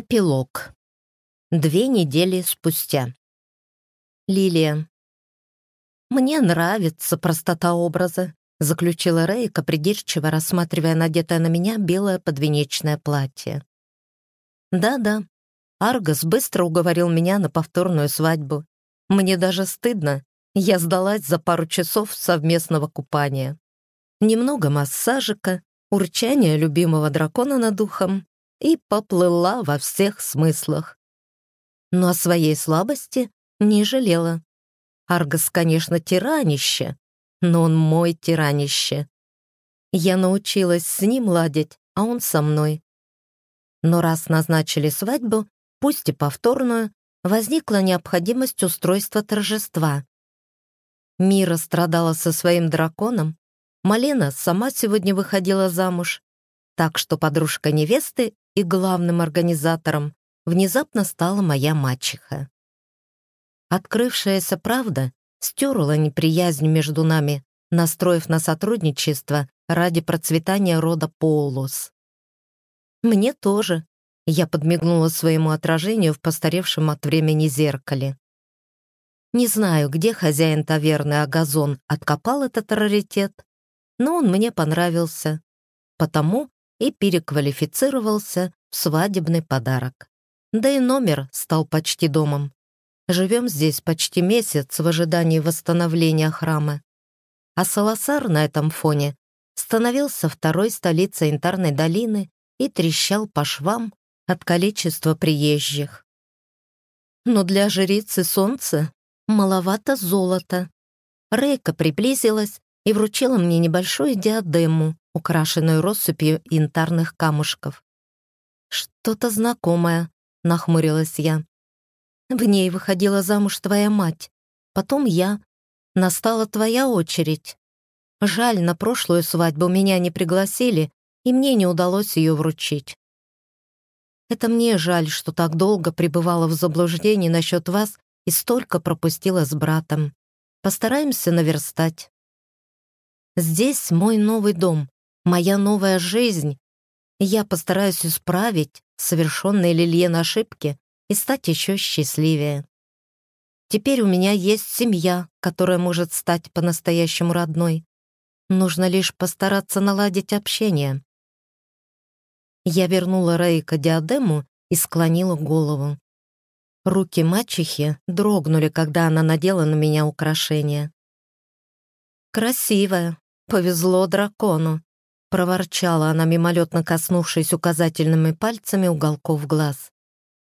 Эпилог. Две недели спустя. Лилия. «Мне нравится простота образа», — заключила Рейка, придирчиво рассматривая надетое на меня белое подвенечное платье. «Да-да, Аргос быстро уговорил меня на повторную свадьбу. Мне даже стыдно, я сдалась за пару часов совместного купания. Немного массажика, урчание любимого дракона над ухом и поплыла во всех смыслах. Но о своей слабости не жалела. Аргос, конечно, тиранище, но он мой тиранище. Я научилась с ним ладить, а он со мной. Но раз назначили свадьбу, пусть и повторную, возникла необходимость устройства торжества. Мира страдала со своим драконом, Малена сама сегодня выходила замуж, так что подружка невесты и главным организатором внезапно стала моя мачеха. Открывшаяся правда стерла неприязнь между нами, настроив на сотрудничество ради процветания рода Полус. «Мне тоже», — я подмигнула своему отражению в постаревшем от времени зеркале. Не знаю, где хозяин таверны Агазон откопал этот раритет, но он мне понравился, потому и переквалифицировался в свадебный подарок. Да и номер стал почти домом. Живем здесь почти месяц в ожидании восстановления храма. А Саласар на этом фоне становился второй столицей Янтарной долины и трещал по швам от количества приезжих. Но для жрицы солнца маловато золота. Рейка приблизилась и вручила мне небольшую диадему, украшенную россыпью янтарных камушков. «Что-то знакомое», — нахмурилась я. «В ней выходила замуж твоя мать, потом я. Настала твоя очередь. Жаль, на прошлую свадьбу меня не пригласили, и мне не удалось ее вручить. Это мне жаль, что так долго пребывала в заблуждении насчет вас и столько пропустила с братом. Постараемся наверстать. Здесь мой новый дом, моя новая жизнь. Я постараюсь исправить совершенные Лильен ошибки и стать еще счастливее. Теперь у меня есть семья, которая может стать по-настоящему родной. Нужно лишь постараться наладить общение. Я вернула Рейка диадему и склонила голову. Руки мачехи дрогнули, когда она надела на меня украшение. «Красивая, повезло дракону», — проворчала она, мимолетно коснувшись указательными пальцами уголков глаз.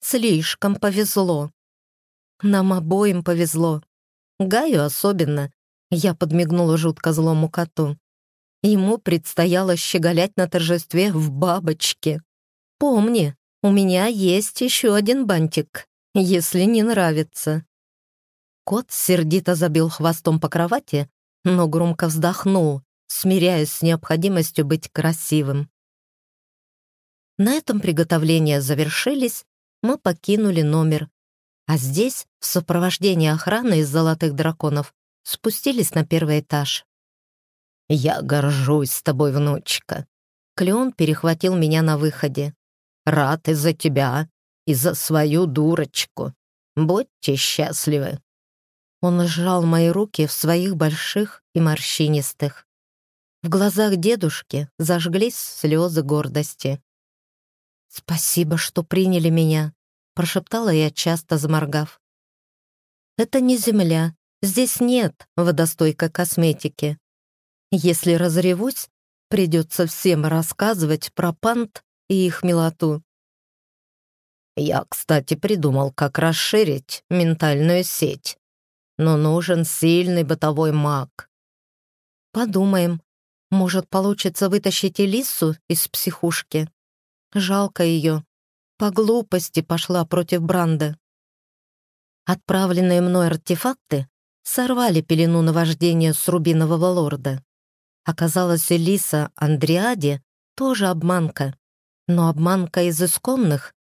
«Слишком повезло». «Нам обоим повезло. Гаю особенно», — я подмигнула жутко злому коту. Ему предстояло щеголять на торжестве в бабочке. «Помни, у меня есть еще один бантик, если не нравится». Кот сердито забил хвостом по кровати, но громко вздохнул, смиряясь с необходимостью быть красивым. На этом приготовления завершились, мы покинули номер, а здесь, в сопровождении охраны из золотых драконов, спустились на первый этаж. «Я горжусь тобой, внучка!» Клеон перехватил меня на выходе. «Рад из-за тебя, и за свою дурочку. Будьте счастливы!» Он сжал мои руки в своих больших и морщинистых. В глазах дедушки зажглись слезы гордости. «Спасибо, что приняли меня», — прошептала я, часто заморгав. «Это не земля, здесь нет водостойкой косметики. Если разревусь, придется всем рассказывать про пант и их милоту». «Я, кстати, придумал, как расширить ментальную сеть, но нужен сильный бытовой маг». «Подумаем», может, получится вытащить Элису из психушки? Жалко ее. По глупости пошла против Бранда. Отправленные мной артефакты сорвали пелену наваждения с рубинового лорда. Оказалось, Элиса Андриаде тоже обманка, но обманка из исконных,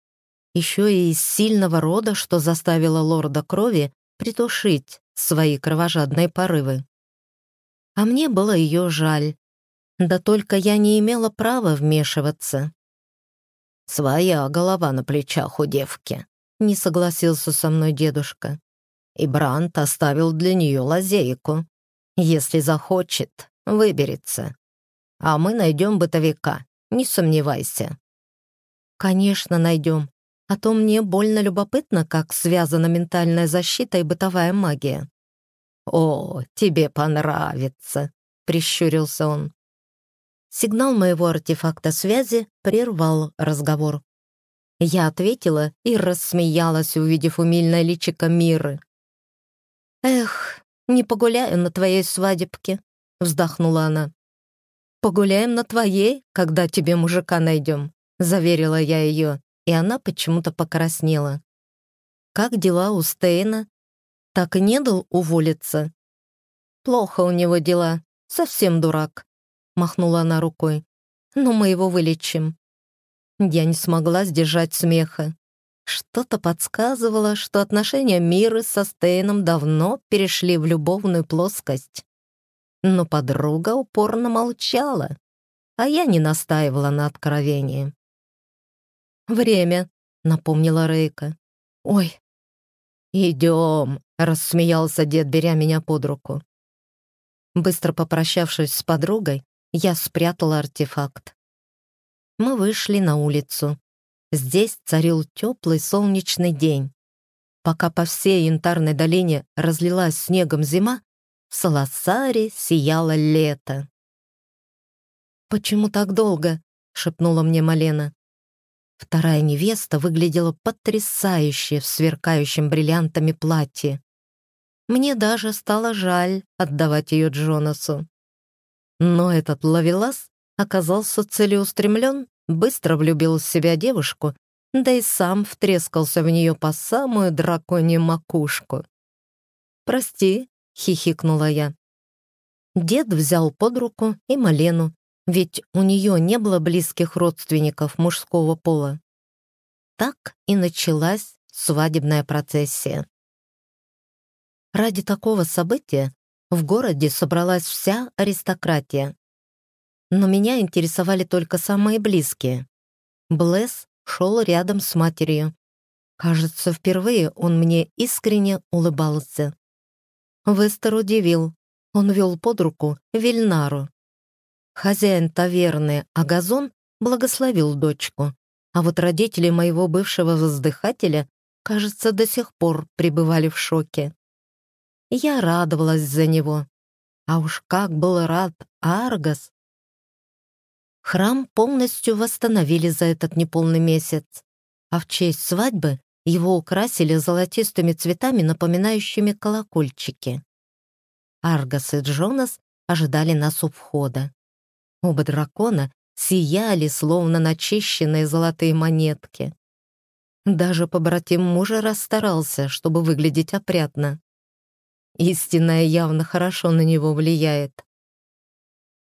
еще и из сильного рода, что заставило лорда крови притушить свои кровожадные порывы. А мне было ее жаль. Да только я не имела права вмешиваться. Своя голова на плечах у девки. Не согласился со мной дедушка. И Брант оставил для нее лазейку. Если захочет, выберется. А мы найдем бытовика, не сомневайся. Конечно, найдем. А то мне больно любопытно, как связана ментальная защита и бытовая магия. «О, тебе понравится», — прищурился он. Сигнал моего артефакта связи прервал разговор. Я ответила и рассмеялась, увидев умильное личико Миры. «Эх, не погуляю на твоей свадебке», — вздохнула она. «Погуляем на твоей, когда тебе мужика найдем», — заверила я ее, и она почему-то покраснела. «Как дела у Стейна? Так и не дал уволиться?» «Плохо у него дела, совсем дурак», — махнула она рукой. «Но мы его вылечим». Я не смогла сдержать смеха. Что-то подсказывало, что отношения Миры со Стейном давно перешли в любовную плоскость. Но подруга упорно молчала, а я не настаивала на откровении. «Время», — напомнила Рейка. «Ой». «Идем», — рассмеялся дед, беря меня под руку. Быстро попрощавшись с подругой, я спрятала артефакт. Мы вышли на улицу. Здесь царил теплый солнечный день. Пока по всей янтарной долине разлилась снегом зима, в Саласаре сияло лето. «Почему так долго?» — шепнула мне Малена. Вторая невеста выглядела потрясающе в сверкающем бриллиантами платье. Мне даже стало жаль отдавать ее Джонасу. Но этот ловелас оказался целеустремлен, быстро влюбил в себя девушку, да и сам втрескался в нее по самую драконью макушку. «Прости», — хихикнула я. Дед взял под руку и Малену, ведь у нее не было близких родственников мужского пола. Так и началась свадебная процессия. Ради такого события в городе собралась вся аристократия. Но меня интересовали только самые близкие. Блэс шел рядом с матерью. Кажется, впервые он мне искренне улыбался. Вестер удивил. Он вел под руку Вильнару. Хозяин таверны Агазон благословил дочку, а вот родители моего бывшего воздыхателя, кажется, до сих пор пребывали в шоке. Я радовалась за него. А уж как был рад Аргас! Храм полностью восстановили за этот неполный месяц, а в честь свадьбы его украсили золотистыми цветами, напоминающими колокольчики. Аргас и Джонас ожидали нас у входа. Оба дракона сияли, словно начищенные золотые монетки. Даже побратим мужа расстарался, чтобы выглядеть опрятно. Истинная явно хорошо на него влияет.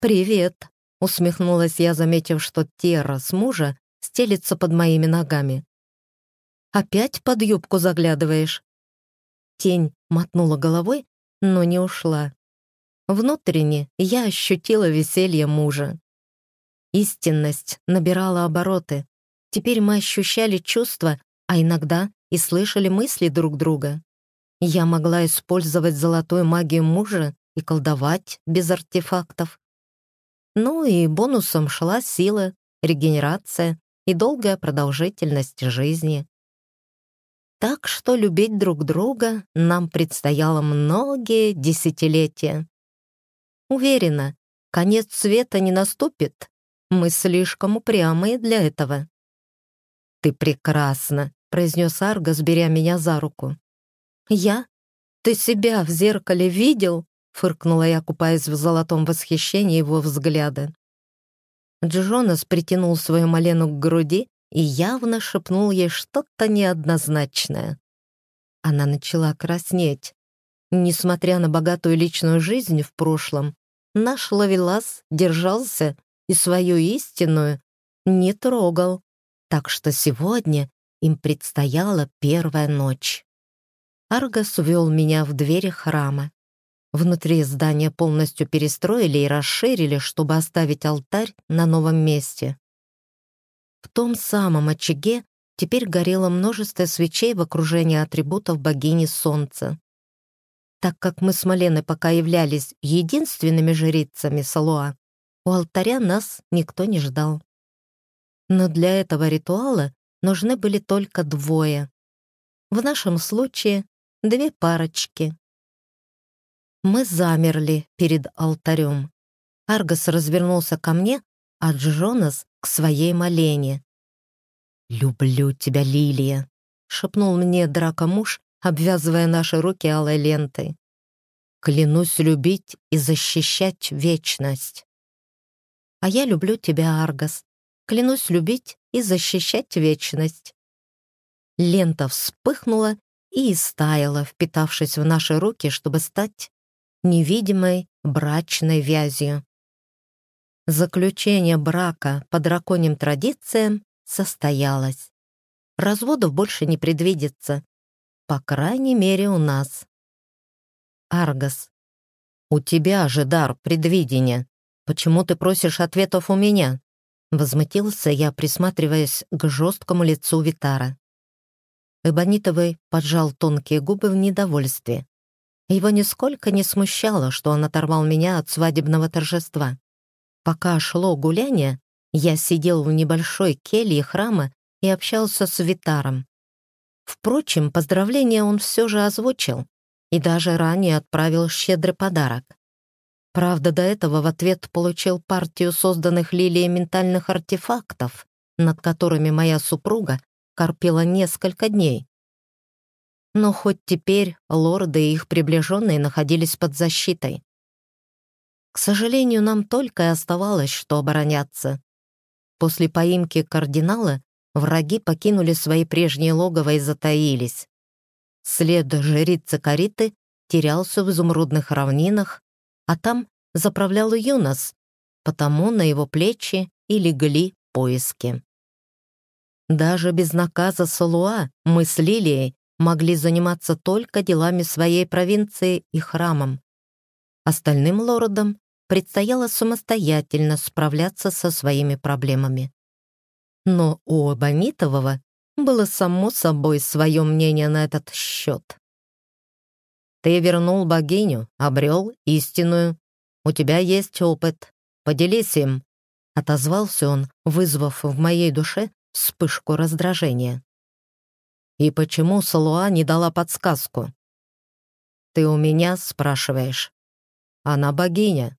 «Привет», — усмехнулась я, заметив, что Тера с мужа стелится под моими ногами. «Опять под юбку заглядываешь?» Тень мотнула головой, но не ушла. Внутренне я ощутила веселье мужа. Истинность набирала обороты. Теперь мы ощущали чувства, а иногда и слышали мысли друг друга. Я могла использовать золотую магию мужа и колдовать без артефактов. Ну и бонусом шла сила, регенерация и долгая продолжительность жизни. Так что любить друг друга нам предстояло многие десятилетия. Уверена, конец света не наступит. Мы слишком упрямые для этого. «Ты прекрасна», — произнес Аргас, беря меня за руку. «Я? Ты себя в зеркале видел?» — фыркнула я, купаясь в золотом восхищении его взгляда. Джонас притянул свою Малену к груди и явно шепнул ей что-то неоднозначное. Она начала краснеть. Несмотря на богатую личную жизнь в прошлом, наш Лавелас держался и свою истинную не трогал, так что сегодня им предстояла первая ночь. Аргас вел меня в двери храма. Внутри здания полностью перестроили и расширили, чтобы оставить алтарь на новом месте. В том самом очаге теперь горело множество свечей в окружении атрибутов богини Солнца. Так как мы с Маленой пока являлись единственными жрицами Салуа, у алтаря нас никто не ждал. Но для этого ритуала нужны были только двое. В нашем случае две парочки. Мы замерли перед алтарем. Аргос развернулся ко мне, а Джонас — к своей Малене. «Люблю тебя, Лилия», — шепнул мне дракомуж, обвязывая наши руки алой лентой. «Клянусь любить и защищать вечность». «А я люблю тебя, Аргос. Клянусь любить и защищать вечность». Лента вспыхнула и истаяла, впитавшись в наши руки, чтобы стать невидимой брачной вязью. Заключение брака по драконьим традициям состоялось. Разводов больше не предвидится. По крайней мере, у нас. Аргос. «У тебя же дар предвидения. Почему ты просишь ответов у меня?» Возмутился я, присматриваясь к жесткому лицу Витара. Эбонитовый поджал тонкие губы в недовольстве. Его нисколько не смущало, что он оторвал меня от свадебного торжества. Пока шло гуляние, я сидел в небольшой келье храма и общался с Витаром. Впрочем, поздравления он все же озвучил и даже ранее отправил щедрый подарок. Правда, до этого в ответ получил партию созданных Лилией ментальных артефактов, над которыми моя супруга корпела несколько дней. Но хоть теперь лорды и их приближенные находились под защитой. К сожалению, нам только и оставалось, что обороняться. После поимки кардинала враги покинули свои прежние логово и затаились. След жрицы Кариты терялся в изумрудных равнинах, а там заправлял Юнос, потому на его плечи и легли поиски. Даже без наказа Салуа мы с Лилией могли заниматься только делами своей провинции и храмом. Остальным лордам предстояло самостоятельно справляться со своими проблемами. Но у Абонитового было само собой свое мнение на этот счет. «Ты вернул богиню, обрел истинную. У тебя есть опыт. Поделись им», — отозвался он, вызвав в моей душе вспышку раздражения. «И почему Салуа не дала подсказку?» «Ты у меня спрашиваешь?» «Она богиня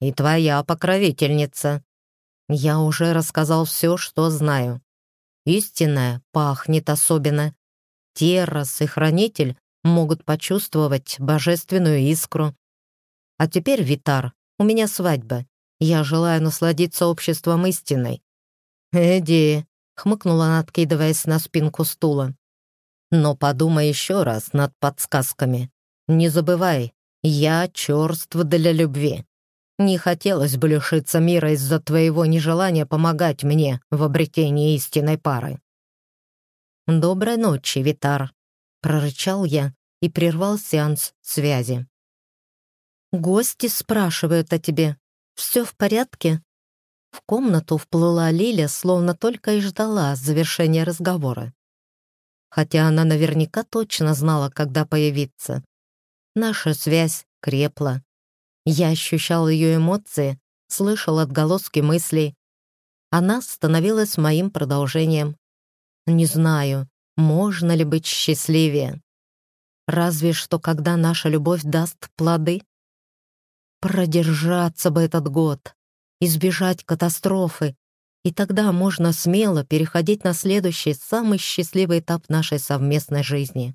и твоя покровительница. Я уже рассказал все, что знаю. Истинная пахнет особенно. Террас и Хранитель могут почувствовать божественную искру. А теперь, Витар, у меня свадьба. Я желаю насладиться обществом истинной. «Эдди», — хмыкнула она, откидываясь на спинку стула. «Но подумай еще раз над подсказками. Не забывай, я черств для любви. Не хотелось бы лишиться мира из-за твоего нежелания помогать мне в обретении истинной пары. «Доброй ночи, Витар», — прорычал я и прервал сеанс связи. «Гости спрашивают о тебе. Все в порядке?» В комнату вплыла Лиля, словно только и ждала завершения разговора. Хотя она наверняка точно знала, когда появиться. Наша связь крепла, я ощущал ее эмоции, слышал отголоски мыслей. Она становилась моим продолжением. Не знаю, можно ли быть счастливее. Разве что когда наша любовь даст плоды. Продержаться бы этот год, избежать катастрофы, и тогда можно смело переходить на следующий, самый счастливый этап нашей совместной жизни.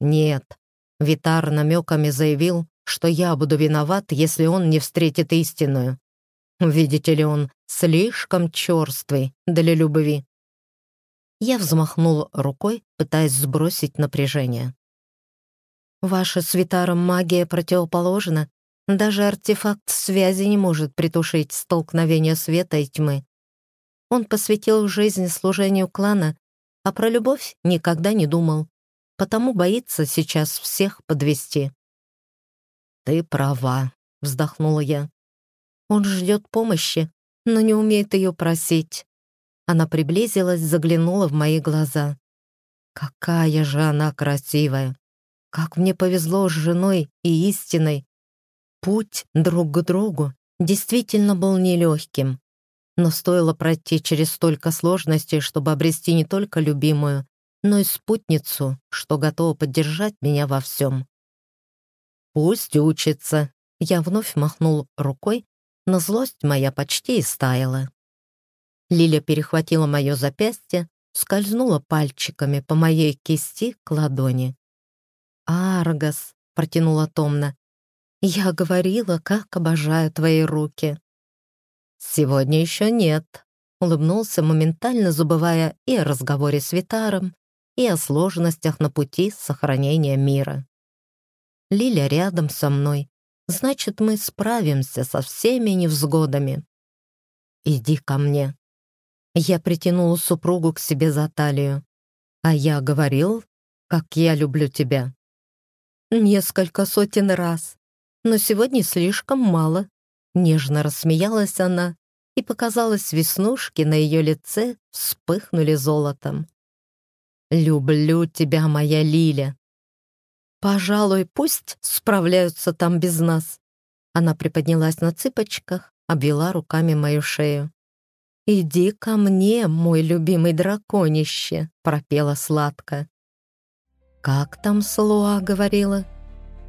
Нет, Витар намеками заявил, что я буду виноват, если он не встретит истинную. Видите ли, он слишком черствый для любви. Я взмахнул рукой, пытаясь сбросить напряжение. Ваша с Витаром магия противоположна. Даже артефакт связи не может притушить столкновение света и тьмы. Он посвятил жизнь служению клана, а про любовь никогда не думал, потому боится сейчас всех подвести. «Ты права», — вздохнула я. «Он ждет помощи, но не умеет ее просить. Она приблизилась, заглянула в мои глаза. Какая же она красивая! Как мне повезло с женой и истиной. Путь друг к другу действительно был нелегким, но стоило пройти через столько сложностей, чтобы обрести не только любимую, но и спутницу, что готова поддержать меня во всем. «Пусть учится», — я вновь махнул рукой, но злость моя почти истаяла. Лиля перехватила мое запястье, скользнула пальчиками по моей кисти к ладони. «Аргас», — протянула томно, — «я говорила, как обожаю твои руки». «Сегодня еще нет», — улыбнулся, моментально забывая и о разговоре с Витаром, и о сложностях на пути сохранения мира. Лиля рядом со мной, значит, мы справимся со всеми невзгодами. «Иди ко мне». Я притянула супругу к себе за талию. «А я говорил, как я люблю тебя». Несколько сотен раз. Но сегодня слишком мало. Нежно рассмеялась она, и показалось, веснушки на ее лице вспыхнули золотом. «Люблю тебя, моя Лиля!» «Пожалуй, пусть справляются там без нас». Она приподнялась на цыпочках, обвела руками мою шею. «Иди ко мне, мой любимый драконище», — пропела сладко. Как там Слуа говорила?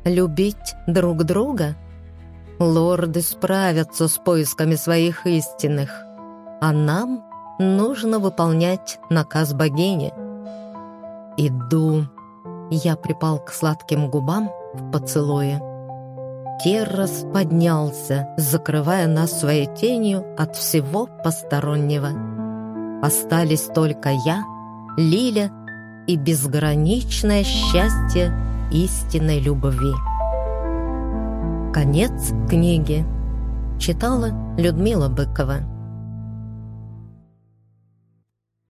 Любить друг друга? Лорды справятся с поисками своих истинных, а нам нужно выполнять наказ богини. Иду. Я припал к сладким губам в поцелуе. Террас поднялся, закрывая нас своей тенью от всего постороннего. Остались только я, Лиля и безграничное счастье истинной любви. Конец книги. Читала Людмила Быкова.